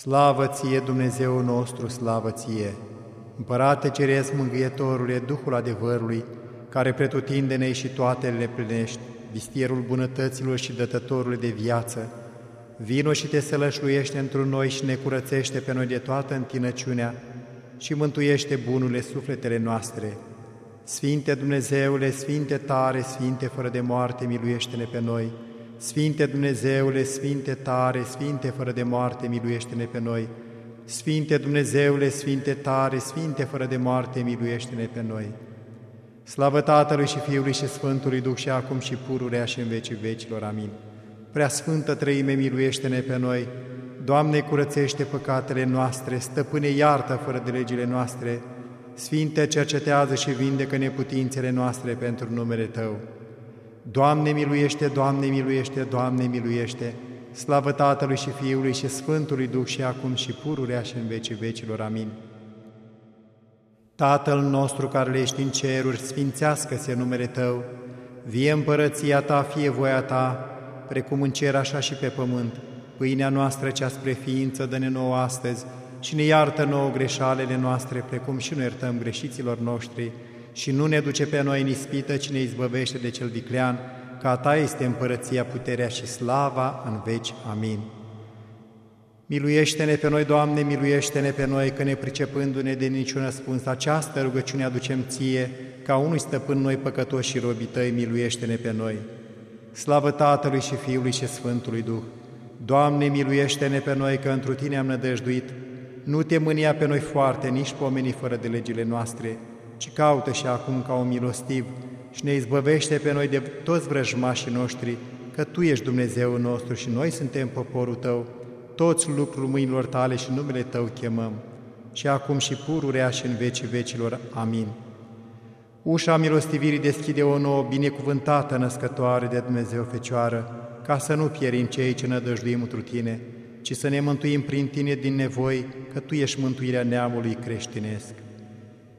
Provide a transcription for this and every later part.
Slavă ție, Dumnezeu nostru, slavă ție! Împărate Ceresc Mângâietorule, Duhul adevărului, care pretutindene și toate le plinești, vistierul bunătăților și dătătorul de viață, vino și te sălășluiește într noi și ne curățește pe noi de toată întinăciunea și mântuiește bunurile sufletele noastre. Sfinte Dumnezeule, Sfinte tare, Sfinte fără de moarte, miluiește-ne pe noi! Sfinte Dumnezeule, Sfinte tare, Sfinte fără de moarte, miluiește-ne pe noi! Sfinte Dumnezeule, Sfinte tare, Sfinte fără de moarte, miluiește-ne pe noi! Slavă Tatălui și Fiului și Sfântului Duh și acum și pururea și în vecii vecilor. Amin. Prea Sfântă Trăime, miluiește-ne pe noi! Doamne, curățește păcatele noastre, stăpâne iartă fără de legile noastre, Sfinte, cercetează și vindecă neputințele noastre pentru numele Tău. Doamne miluiește, Doamne miluiește, Doamne miluiește, slavă Tatălui și Fiului și Sfântului Duh și acum și pururea și în vecii vecilor. Amin. Tatăl nostru care ești în ceruri, sfințească-se numele Tău, vie împărăția Ta, fie voia Ta, precum în cer așa și pe pământ. Pâinea noastră cea spre ființă dă-ne nouă astăzi și ne iartă nouă greșalele noastre, precum și nu iertăm greșiților noștri, și nu ne duce pe noi în ispită, ci ne izbăvește de cel viclean, că a Ta este împărăția, puterea și slava în veci. Amin. Miluiește-ne pe noi, Doamne, miluiește-ne pe noi, că ne pricepându-ne de niciun răspuns, această rugăciune aducem Ție, ca unui stăpân noi păcătoși și robii Tăi, miluiește-ne pe noi. Slavă Tatălui și Fiului și Sfântului Duh! Doamne, miluiește-ne pe noi, că întru Tine am nădăjduit, nu te mânia pe noi foarte, nici pomenii fără de legile noastre, ci caută și acum ca un milostiv și ne izbăvește pe noi de toți vrăjmașii noștri, că Tu ești Dumnezeu nostru și noi suntem poporul Tău, toți lucrul mâinilor Tale și numele Tău chemăm, și acum și pururea și în vecii vecilor. Amin. Ușa milostivirii deschide o nouă binecuvântată născătoare de Dumnezeu Fecioară, ca să nu pierim cei ce nădăjduim întru Tine, ci să ne mântuim prin Tine din nevoi, că Tu ești mântuirea neamului creștinesc.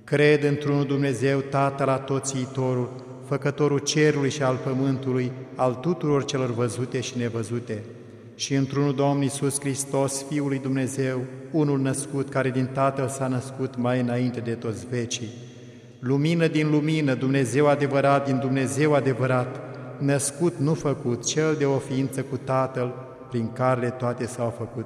Cred într-unul Dumnezeu, Tatăl Atoțiitorul, Făcătorul cerului și al pământului, al tuturor celor văzute și nevăzute, și într-unul Domn Iisus Hristos, Fiul lui Dumnezeu, unul născut, care din Tatăl s-a născut mai înainte de toți vecii. Lumină din lumină, Dumnezeu adevărat din Dumnezeu adevărat, născut, nu făcut, cel de o ființă cu Tatăl, prin care toate s-au făcut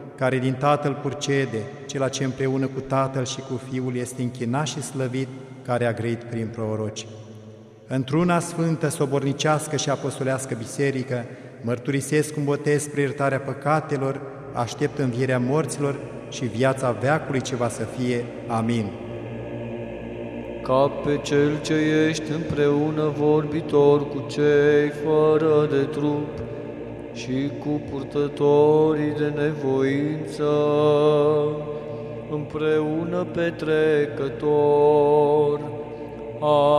care din Tatăl purcede, cel ce împreună cu Tatăl și cu Fiul este închinat și slăvit, care a grăit prin proroci. Într-una sfântă, sobornicească și apostolească biserică, mărturisesc un botez spre iertarea păcatelor, aștept învierea morților și viața veacului ce va să fie. Amin. Ca pe Cel ce ești împreună vorbitor cu cei fără de trup, și cu purtătorii de nevoință, împreună petrecător,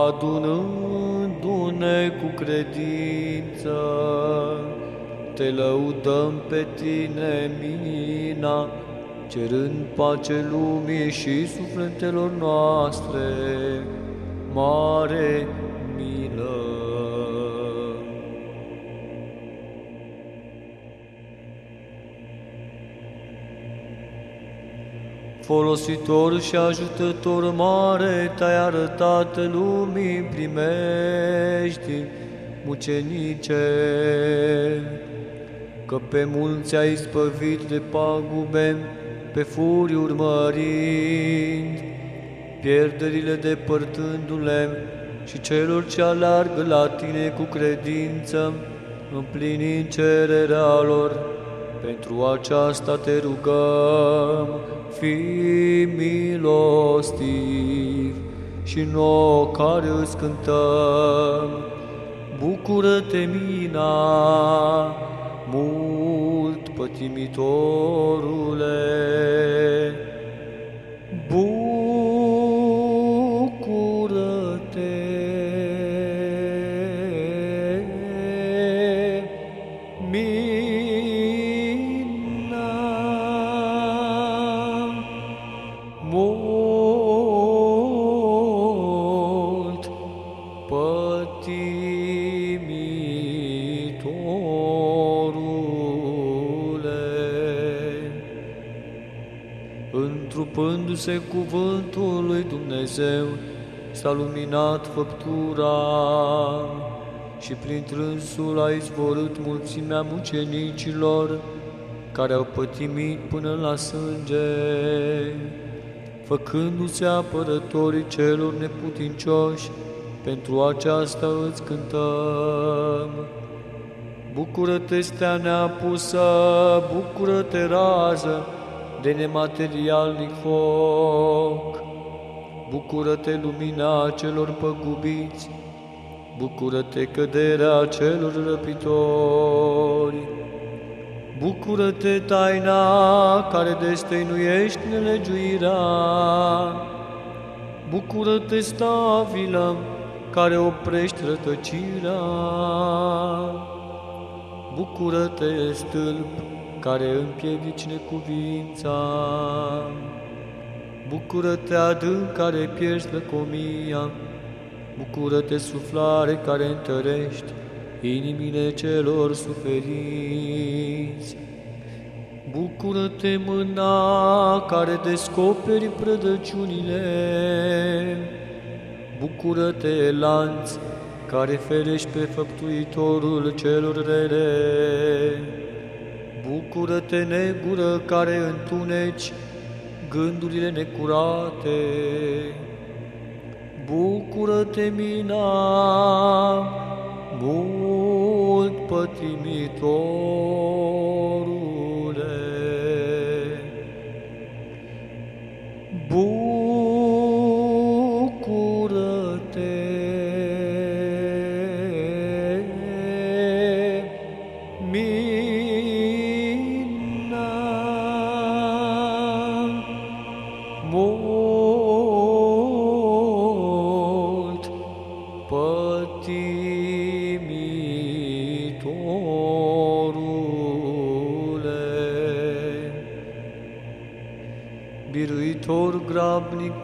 adunându-ne cu credință, te lăudăm pe tine, mina, cerând pace lumii și sufletelor noastre, mare folositor și ajutător mare, te-ai arătat lumii primești, mucenice, că pe mulți ai spăvit de pagube, pe furii urmărind, pierderile depărtându-le și celor ce alargă la tine cu credință, împlinind cererea lor, pentru aceasta te rugăm, fi milostiv și nouă care îți cântăm. Bucură-te, mina, mult pătimitorule, bucură-te! Întrupându-se cuvântul lui Dumnezeu, s-a luminat făptura și prin trânsul a izvorât mulțimea mucenicilor care au pătimit până la sânge, făcându-se apărătorii celor neputincioși, pentru aceasta îți cântăm. Bucură-te, stea neapusă, bucură-te, rază de nematerialnic foc. Bucură-te, lumina celor păgubiți, bucură-te, căderea celor răpitori. Bucură-te, taina care destăinuiești nelegiuirea. Bucură-te, stabilă care oprești rătăcirea. Bucură-te, stâlp care împiedici necuvința. Bucură-te, adânc care pierzi lăcomia. Bucură-te, suflare care întărești inimile celor suferiți. Bucură-te, mâna care descoperi prădăciunile. Bucură-te, lanț care ferești pe făptuitorul celor rele. Bucură-te, negură care întuneci gândurile necurate. Bucură-te, mina, mult pătimitorule. Bucură-te, mina,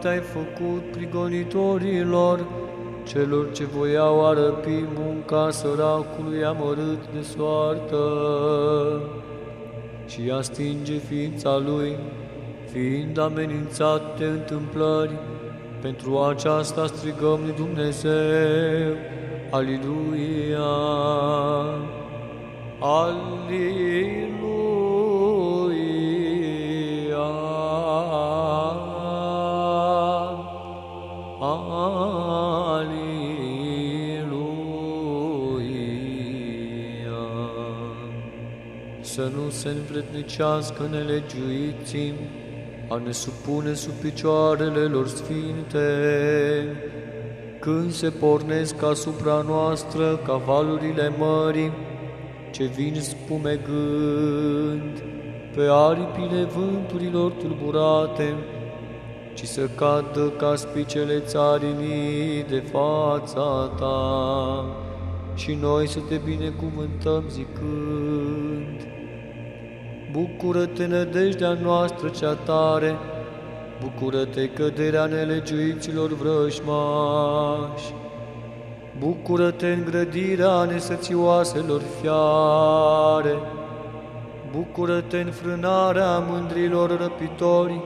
grabnic te-ai făcut prigonitorilor, celor ce voiau arăpi munca săracului amărât de soartă și a stinge ființa lui, fiind amenințat de întâmplări. Pentru aceasta strigăm lui Dumnezeu, Aliluia! Aliluia! Să nu se învrednicească nelegiuiții, a ne supune sub picioarele lor sfinte, când se pornesc asupra noastră cavalurile mării, ce vin spumegând pe aripile vânturilor tulburate, ci să cadă ca spicele țarinii de fața ta, și noi să te binecuvântăm zicând, Bucură-te, nădejdea noastră cea tare, bucură-te, căderea nelegiuiților vrăjmași, bucură-te, îngrădirea nesățioaselor fiare, bucură-te, înfrânarea mândrilor răpitori,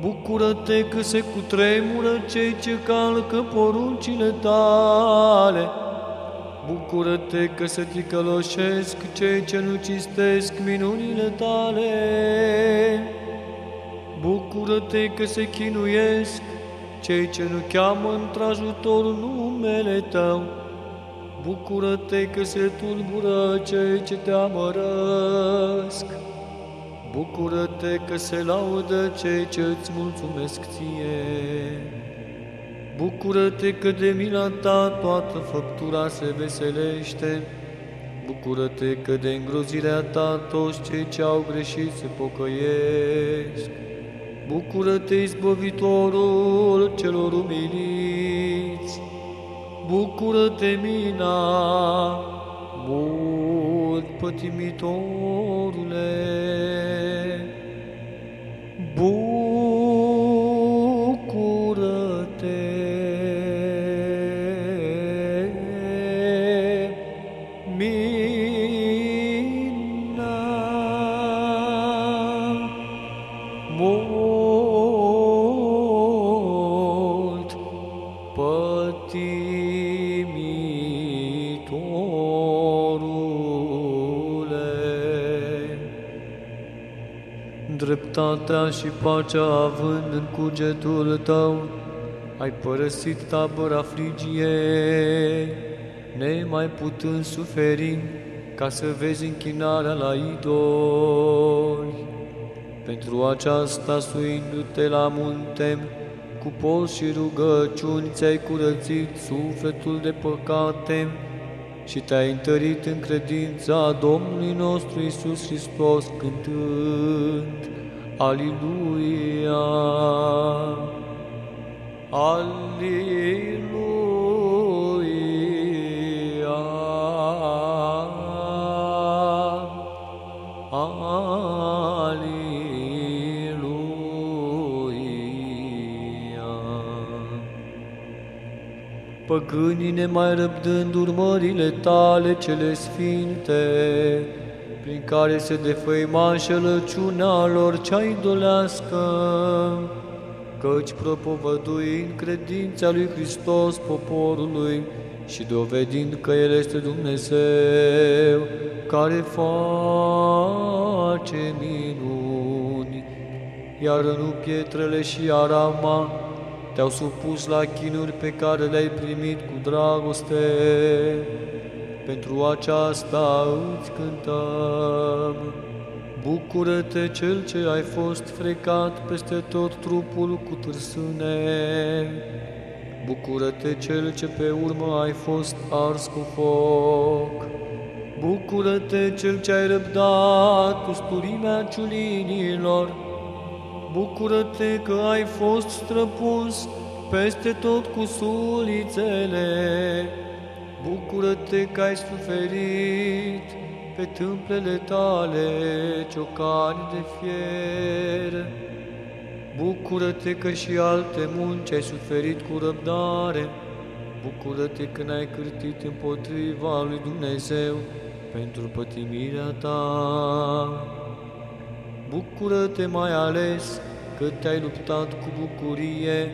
bucură-te că se cutremură cei ce calcă poruncile tale, Bucură-te că se ticăloșesc cei ce nu cistesc minunile tale. Bucură-te că se chinuiesc cei ce nu cheamă într-ajutor numele tău. Bucură-te că se tulbură cei ce te amărăsc. Bucură-te că se laudă cei ce îți mulțumesc ție. Bucură-te că de mila ta toată făptura se veselește. Bucură-te că de îngrozirea ta toți cei ce au greșit se pocăiesc. Bucură-te, izbăvitorul celor umiliți. Bucură-te, mina, mult pătimitorule. Dreptatea și pacea având în cugetul tău, ai părăsit tabăra frigie, nemai putând suferi, ca să vezi închinarea la idoli. Pentru aceasta, suindu-te la munte, cu post și rugăciuni ți-ai curățit sufletul de păcate și te-ai întărit în credința Domnului nostru Isus Hristos cântând. Aleluia! Aleluia! Aleluia! Păgânii nemai răbdând urmările tale cele sfinte, prin care se defăima înșelăciunea lor cea idolească, căci propovăduind credința lui Hristos poporului și dovedind că El este Dumnezeu, care face minuni, iar nu pietrele și arama te-au supus la chinuri pe care le-ai primit cu dragoste, pentru aceasta îți cântăm. Bucură-te cel ce ai fost frecat peste tot trupul cu târsâne. Bucură-te cel ce pe urmă ai fost ars cu foc. Bucură-te cel ce ai răbdat cu sturimea ciulinilor. Bucură-te că ai fost străpus peste tot cu sulițele. Bucură-te că ai suferit pe tâmplele tale ciocani de fier. Bucură-te că și alte munci ai suferit cu răbdare. Bucură-te că n-ai cârtit împotriva lui Dumnezeu pentru pătimirea ta. Bucură-te mai ales că te-ai luptat cu bucurie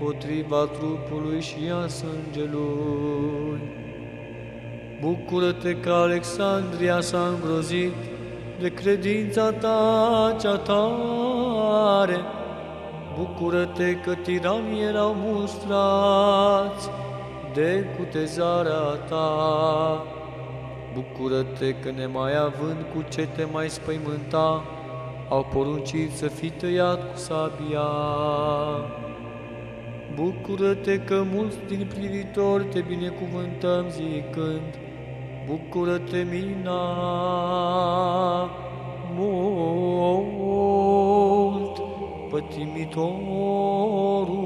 împotriva trupului și a sângelui. Bucură-te că Alexandria s-a îngrozit de credința ta cea tare. Bucură-te că tiranii erau mustrați de cutezarea ta. Bucură-te că nemai având cu ce te mai spăimânta, au poruncit să fii tăiat cu sabia. Bucură-te că mulți din privitori te binecuvântăm zicând, Bucură-te, mina, mult, pătimitorule.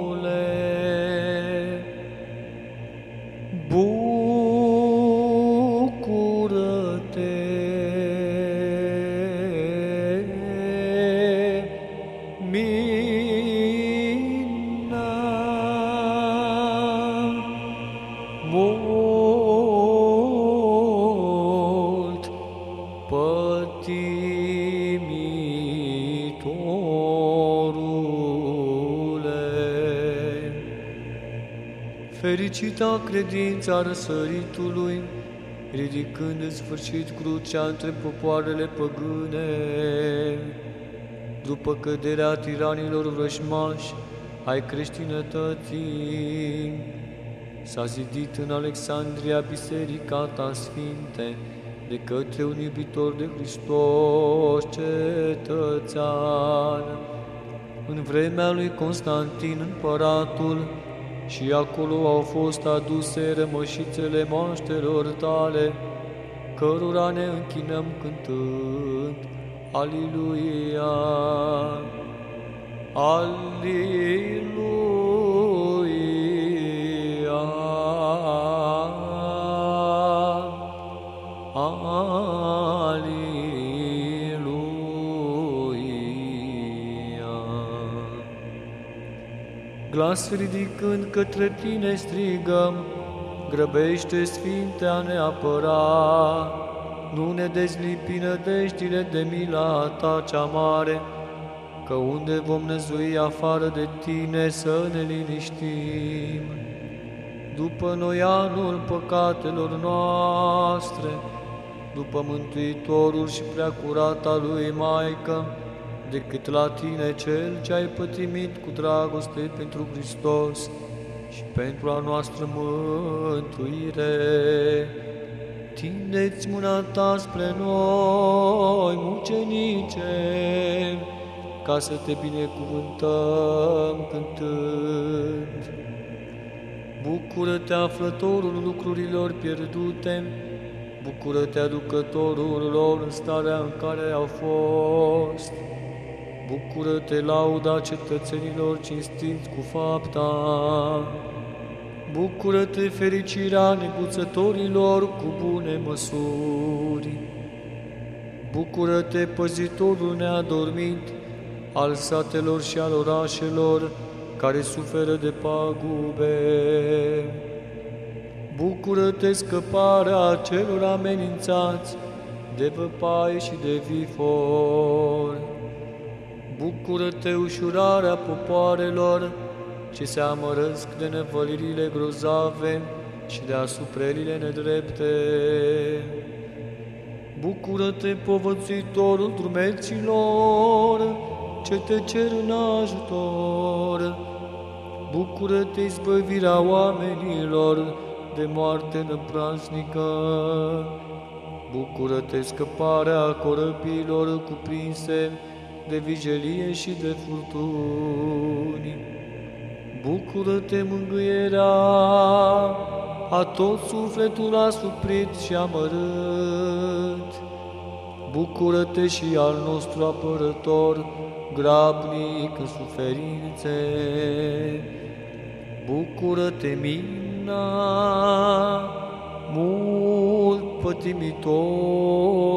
Fericita credința răsăritului, ridicând în sfârșit crucea între popoarele păgâne. După căderea tiranilor vrășmași ai creștinătății, s-a zidit în Alexandria biserica ta sfinte, de către un iubitor de Hristos cetățean. În vremea lui Constantin, împăratul, și acolo au fost aduse rămășițele moaștelor tale, cărora ne închinăm cântând. Aliluia! Aliluia! Glas ridicând către tine strigăm, grăbește, Sfinte, a ne apăra, nu ne dezlipi nădejdile de mila ta cea mare, că unde vom năzui afară de tine să ne liniștim. După noi anul păcatelor noastre, după Mântuitorul și preacurata lui Maică, decât la tine cel ce ai pătimit cu dragoste pentru Hristos, și pentru a noastră mântuire. Tindeți mâna ta spre noi, mucenice, ca să te binecuvântăm cântând. Bucură-te, aflătorul lucrurilor pierdute, bucură-te, aducătorul lor în starea în care au fost. Bucură-te, lauda cetățenilor cinstiți cu fapta. Bucură-te, fericirea neguțătorilor cu bune măsuri. Bucură-te, păzitorul neadormit al satelor și al orașelor care suferă de pagube. Bucură-te, scăparea celor amenințați de văpaie și de vifor. Bucură-te, ușurarea popoarelor ce se amărăsc de nevălirile grozave și de asuprelile nedrepte. Bucură-te, povățuitorul drumeților, ce te cer în ajutor. Bucură-te, izbăvirea oamenilor de moarte năprasnică. Bucură-te, scăparea corăbilor cuprinse de vigilie și de furtuni. Bucură-te, mângâierea a tot sufletul asuprit și amărât. Bucură-te și al nostru apărător, grabnic în suferințe. Bucură-te, mina, mult pătimitorule.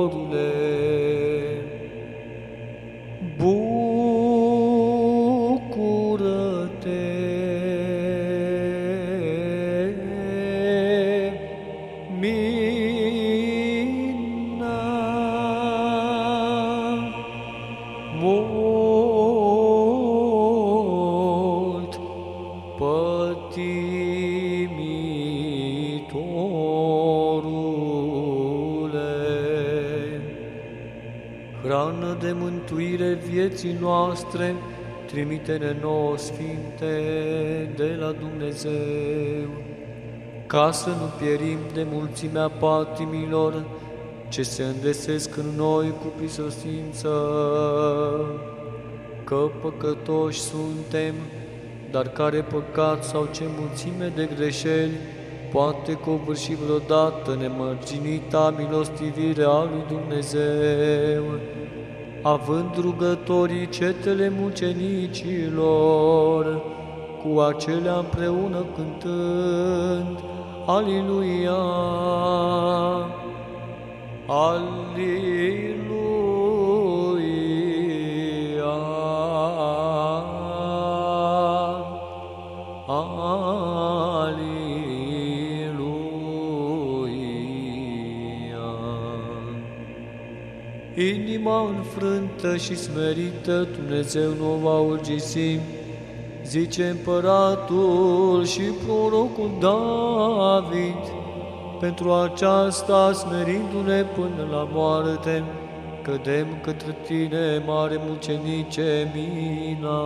Vieții noastre, trimite-ne nouă, Sfinte, de la Dumnezeu, ca să nu pierim de mulțimea patimilor ce se îndesesc în noi cu prisosință, că păcătoși suntem, dar care păcat sau ce mulțime de greșeli poate covârși vreodată nemărginita milostivire a lui Dumnezeu, având rugătorii cetele mucenicilor, cu acelea împreună cântând, Aliluia! Aliluia! Aliluia! Inima înfrântă și smerită Dumnezeu nu va urgisi, zice împăratul și prorocul David, pentru aceasta, smerindu-ne până la moarte, cădem către tine, mare mucenice, mina.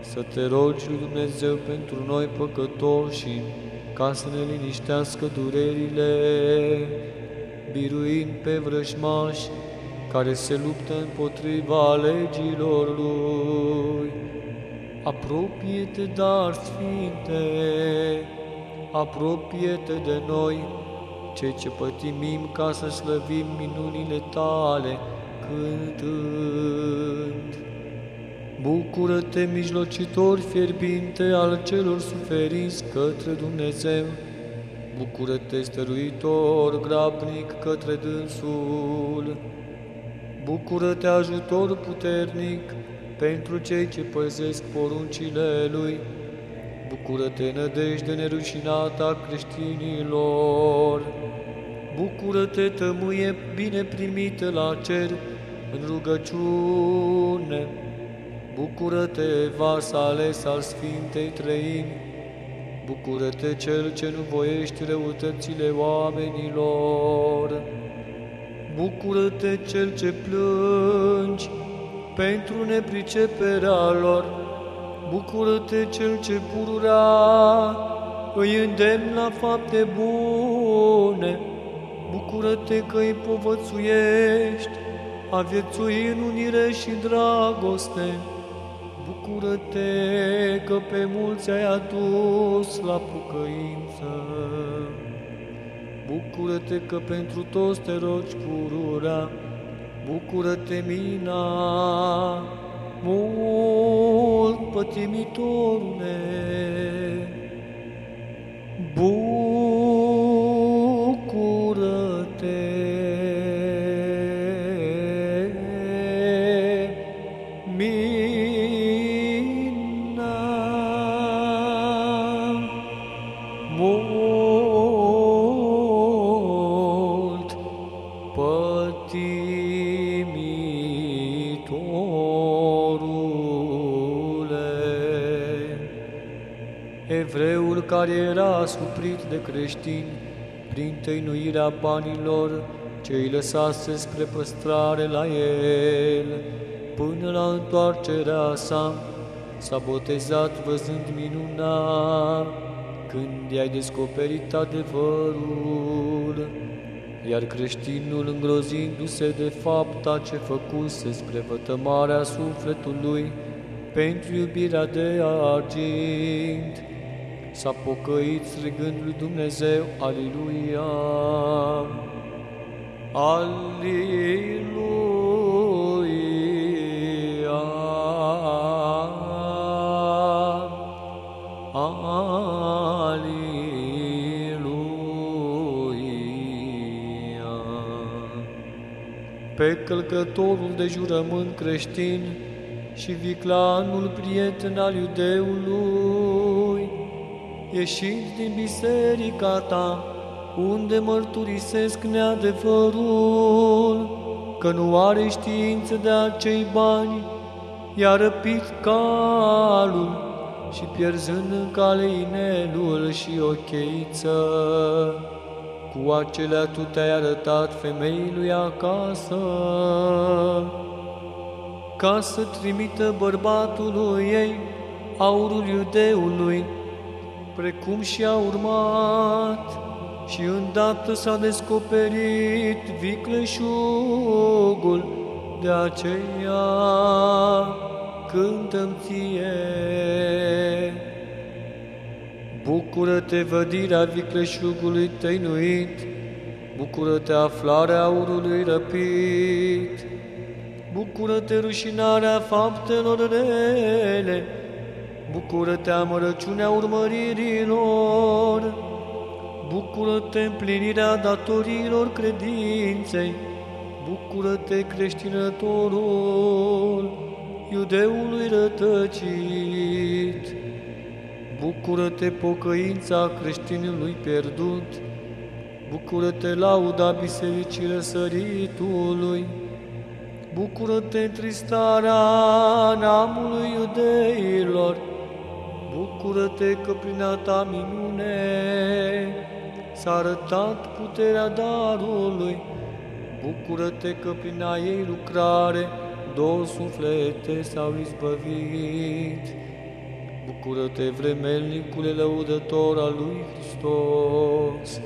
Să te rogi lui Dumnezeu pentru noi păcătoși, ca să ne liniștească durerile, biruind pe vrăjmași care se luptă împotriva legilor lui. Apropie-te, dar, Sfinte, apropie-te de noi, cei ce pătimim ca să slăvim minunile tale, cântând. Bucură-te, mijlocitor fierbinte al celor suferiți către Dumnezeu, Bucură-te, stăruitor grabnic către dânsul, Bucură-te, ajutor puternic pentru cei ce păzesc poruncile Lui, Bucură-te, nădejde nerușinată a creștinilor, Bucură-te, tămâie bine primită la cer în rugăciune, Bucură-te, vas ales al Sfintei Trăimi, Bucură-te, Cel ce nu voiești răutățile oamenilor, Bucură-te, Cel ce plângi pentru nepriceperea lor, Bucură-te, Cel ce pururea îi îndemn la fapte bune, Bucură-te că îi povățuiești, a viețui în unire și dragoste. Bucură-te că pe mulți ai adus la pucăință. Bucură-te că pentru toți te rogi pururea. Bucură-te, mina, mult pătimitorule. Bucură-te. Era suprit de creștini prin tăinuirea banilor ce îi lăsase spre păstrare la el, până la întoarcerea sa, s-a botezat văzând minuna, când i-ai descoperit adevărul, iar creștinul, îngrozindu-se de fapta ce făcuse spre vătămarea sufletului, pentru iubirea de argint, s-a pocăit strigând lui Dumnezeu, Aliluia! Aliluia! Aliluia! Pe călcătorul de jurământ creștin și viclanul prieten al iudeului, ieșind din biserica ta, unde mărturisesc neadevărul, că nu are știință de acei bani, i-a răpit calul și pierzând în cale inelul și o cheiță. Cu acelea tu te-ai arătat femeii lui acasă, ca să trimită bărbatului ei aurul iudeului, precum și a urmat, și îndată s-a descoperit vicleșugul, de aceea. Cântăm ție. Bucură-te vădirea vicleșugului tăinuit, Bucură-te aflarea aurului răpit, Bucură-te rușinarea faptelor rele, Bucură-te amărăciunea urmăririlor, Bucură-te împlinirea datoriilor credinței, Bucură-te creștinătorul iudeului rătăcit, Bucură-te pocăința creștinului pierdut, Bucură-te lauda bisericii răsăritului, Bucură-te întristarea neamului iudeilor, Bucură-te că prin a ta minune s-a arătat puterea darului. Bucură-te că prin a ei lucrare două suflete s-au izbăvit. Bucură-te, vremelnicule lăudător al lui Hristos.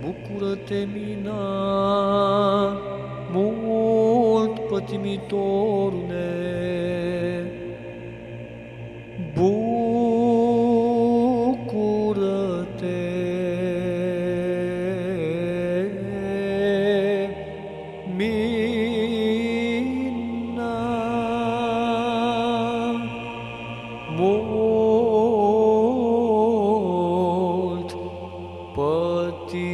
Bucură-te, mina, mult pătimitorule. Pătimitorule,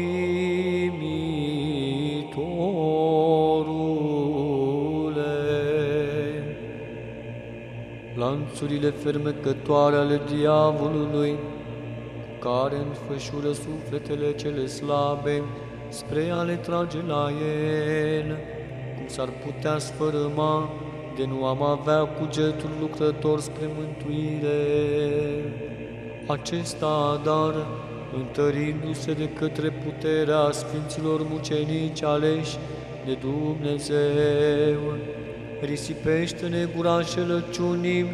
lanțurile fermecătoare ale diavolului, care înfășură sufletele cele slabe, spre a le trage la el, cum s-ar putea sfărâma de nu am avea cugetul lucrător spre mântuire. Acesta, dar, întărindu-se de către puterea Sfinților mucenici aleși de Dumnezeu, risipește negura șelăciunii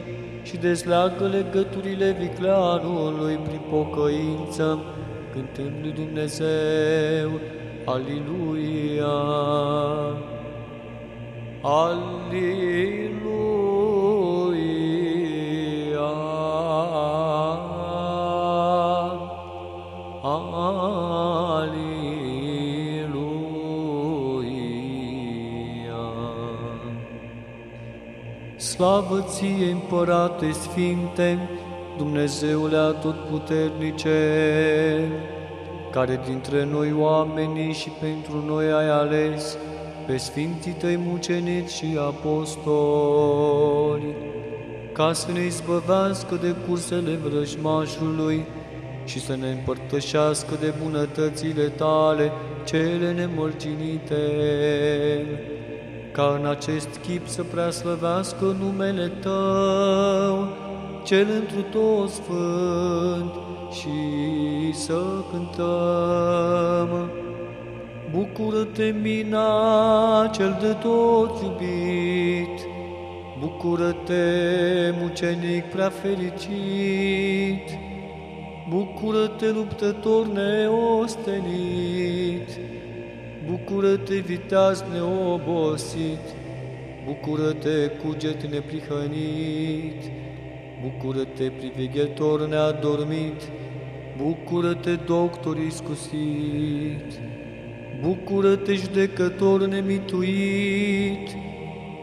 și dezleagă legăturile vicleanului prin pocăință, cântând lui Dumnezeu, Aliluia! Aliluia! Slavă ție, Împărate Sfinte, Dumnezeule Atotputernice, care dintre noi oamenii și pentru noi ai ales pe Sfinții Tăi mucenici și apostoli, ca să ne izbăvească de cursele vrăjmașului și să ne împărtășească de bunătățile Tale, cele nemărginite, ca în acest chip să preaslăvească numele Tău, cel întru tot sfânt, și să cântăm. Bucură-te, mina, cel de tot iubit, Bucură-te, mucenic prea fericit, Bucură-te, luptător neostenit, Bucură-te, viteaz neobosit, Bucură-te, cuget neprihănit, Bucură-te, priveghetor neadormit, Bucură-te, doctor iscusit, Bucură-te, judecător nemituit,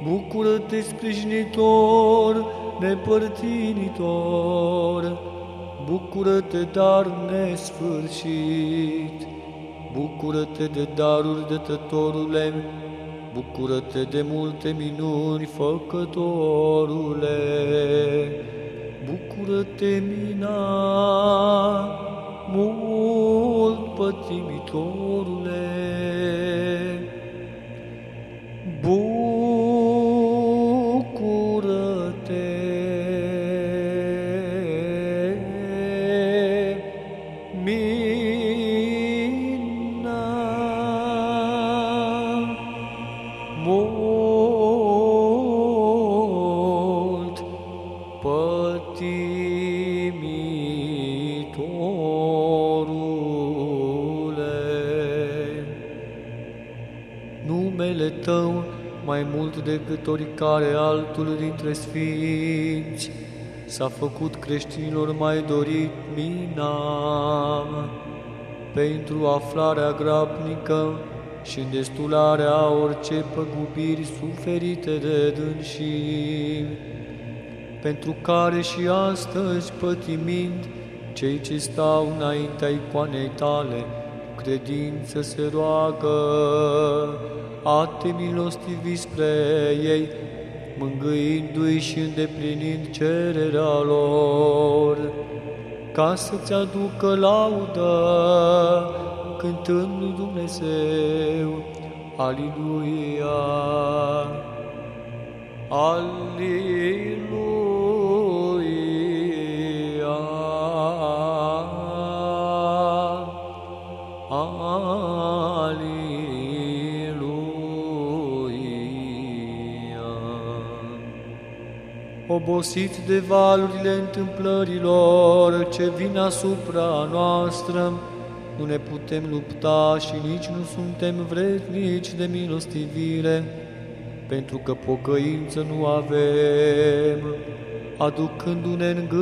Bucură-te, sprijinitor nepărtinitor, Bucură-te, dar nesfârșit, Bucură-te de daruri dătătorule, Bucură-te de multe minuni, făcătorule, Bucură-te, mina, mult pătimitorule. Mult decât oricare altul dintre sfinți, s-a făcut creștinilor mai dorit mina pentru aflarea grabnică și îndestularea orice păgubiri suferite de dânsii, pentru care și astăzi pătimind cei ce stau înaintea icoanei tale, cu credință se roagă, a te milostivi spre ei, mângâindu-i și îndeplinind cererea lor, ca să-ți aducă laudă, cântând lui Dumnezeu, Aliluia, Aliluia, Obosit de valurile întâmplărilor ce vin asupra noastră, nu ne putem lupta și nici nu suntem vrednici de milostivire, pentru că pocăință nu avem, aducându-ne în gând